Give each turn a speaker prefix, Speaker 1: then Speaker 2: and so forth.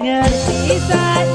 Speaker 1: ngerti saja.